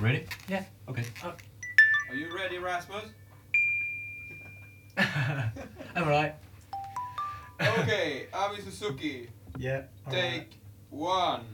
Ready? Yeah. Okay. Oh. Are you ready, Rasmus? I'm alright. Okay, Avi Suzuki, Yeah. take one.